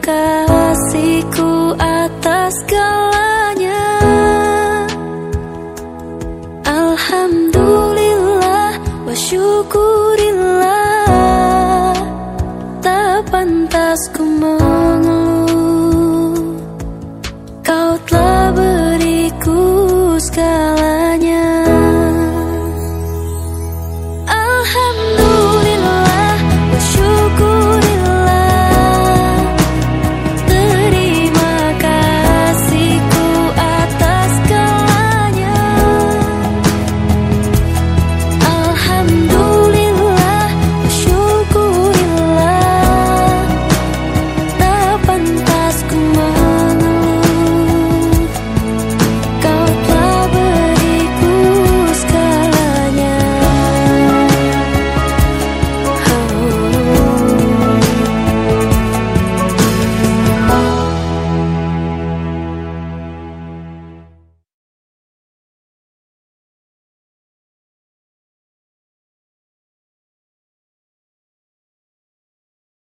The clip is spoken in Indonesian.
kasihku atas segalanya. Alhamdulillah wa syukurillah Tak pantas ku mengeluh. Kau telah